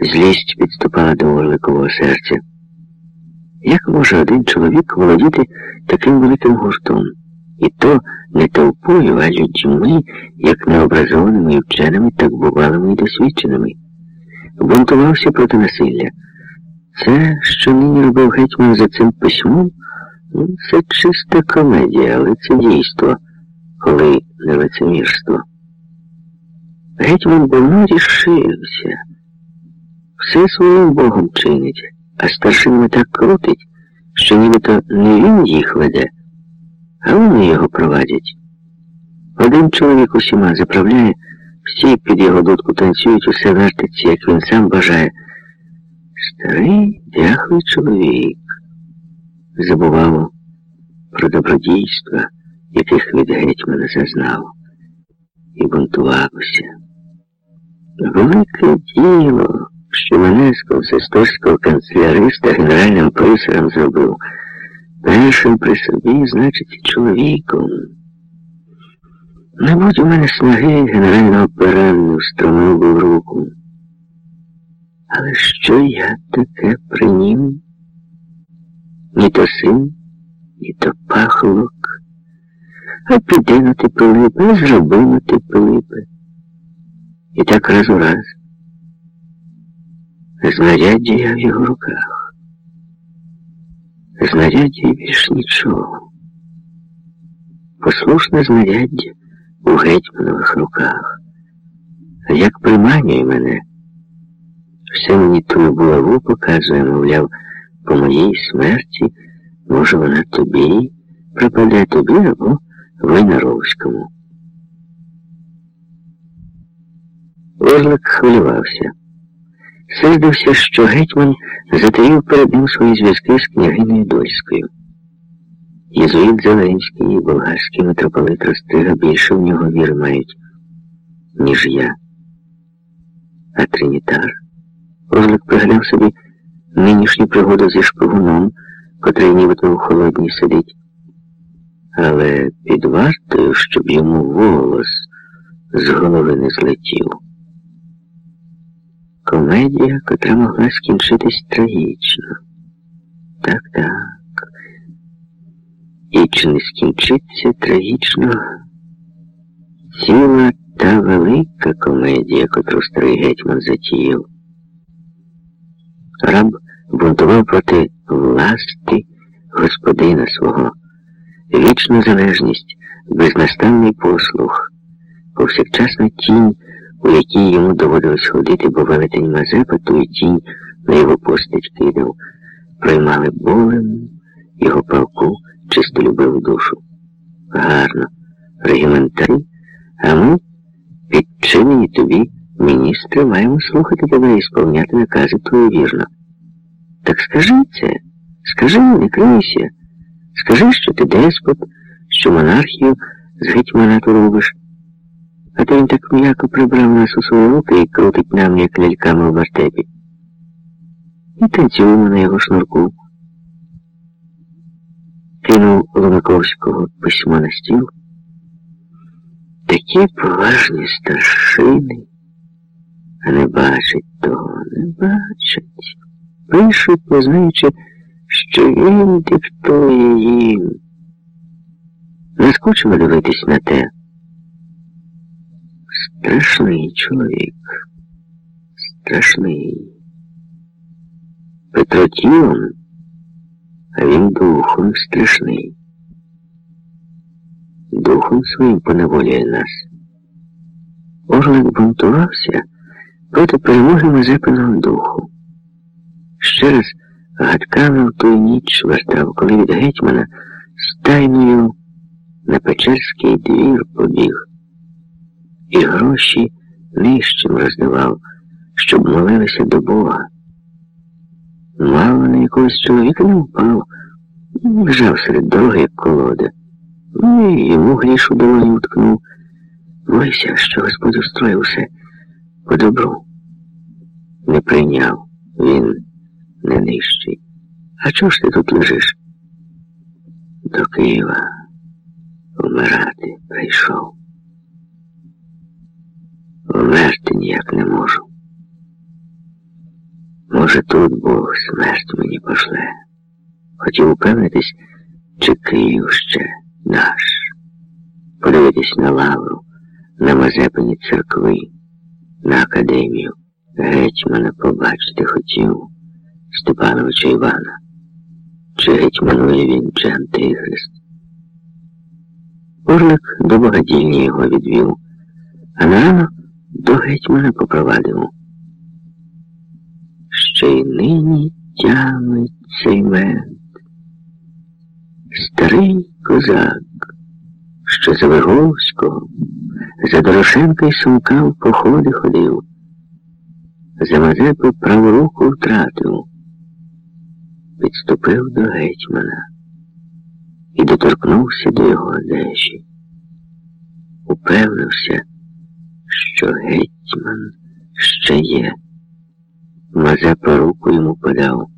Злість підступала до Орликового серця. Як може один чоловік володіти таким великим гуртом? І то не толпою, а людьми, як необразованими вченими, так бувалими і досвідченими. Бунтувався проти насилля. Це, що нині робив гетьман за цим письмом, ну, це чиста комедія, але це дійство, коли не лицемірство. Гетьман давно рішився. Все своїм Богом чинить, а старшинами так крутить, що нібито не він їх веде, а вони його провадять. Один чоловік усіма заправляє, всі під його дудку танцюють, усе вертиться, як він сам бажає. Старий дяхлий чоловік забував про добродійства, яких від гетьмана зазнав, і бунтувався. Велике діло, що мене з канцеляриста генеральним писарем зробив, першим при собі, значить, чоловіком. Не будь у мене снаги генерального пера не встромив в руку. Але що я таке принім? Ні то син, ні то пахлок, а піди на ти Пилипе, зроби на ти. І так раз у раз. Знаряддя в його руках. Знаряддя і більш нічого. Послушне знаряддя у гетьманових руках. Як приманює мене, все мені ту булаву показує, мовляв, по моїй смерті, може, вона тобі пропаде тобі або Войнаровському. Орлик хвилювався. Сердився, що гетьман затаїв перед ним свої зв'язки з княгинею Дольською. Єзуїт Зеленський і болгарський митрополит Ростига більше в нього віри мають, ніж я. А Тринітар, Орлик пригадав собі нинішню пригоду зі шпигуном, котрий нібито у холодній сидить. Але під вартою, щоб йому волос з голови не злетів. Комедія, котра могла скінчитись трагічно. Так, так. І чи не скінчиться трагічно ціла та велика комедія, котру старий гетьман затіяв. Раб бунтував проти власти господина свого, вічну залежність, безнастанний послух, повсякчасна тінь, у якій йому доводилось ходити, бо велетень Мазепа ту тінь на його постать кидав, приймали болем його палку, чисто любив душу. Гарно, регіментарі, а ми, підчинені тобі, міністри, маємо слухати тебе і сповняти накази твої вірно. Так скажи це, скажи, не крийся, скажи, що ти деспот, що монархію з гетьманату робиш. А то він так м'яко прибрав нас у свої руки і крутить нам, як ляльками в вертепі. І танцюємо на його шнурку. Кинув Ломаковського письмо на стіл. Такі поважні старшини, а не бачать того, не бачать. Пишуть, не знаючи, що він диктує їм. Наскучило дивитись на те. Страшний чоловік. Страшний. Петро тілом, а він духом страшний. Духом своїм поневолює нас. Орлик бунтувався проти перемоги Мазепиного духу. Ще раз гадками в ту ніч вертав, коли від гетьмана стайною на Печерський двір побіг І гроші нижчим роздавав, щоб молилися до Бога. Мало на якогось чоловіка не впав, лежав серед дороги, як колода. Ну і йому грішу долоні уткнув. Бойся, що Господь устроїв усе по добру. Не прийняв він не нижчий. А чого ж ти тут лежиш? До Києва вмирати прийшов. Вмерти ніяк не можу. Може, тут Бог смерть мені пошле. Хотів упевнитись, чи Київ ще наш. Подивитись на лавру, на Мазепині церкви, на академію. Гетьмана побачити хотів Степановича Івана. Чи гетьманує він, чи антихрист? Орлик до богадільні його відвів, а нарано до гетьмана попровадив. Ще й нині тямить цей мед. Старий козак, що за Виговського, за Дорошенка й Сумка в походи ходив, за Мазепи праву руку втратив, підступив до гетьмана і доторкнувся до його одежі. Упевнився, що гетьман ще є. Мазепа руку йому подав.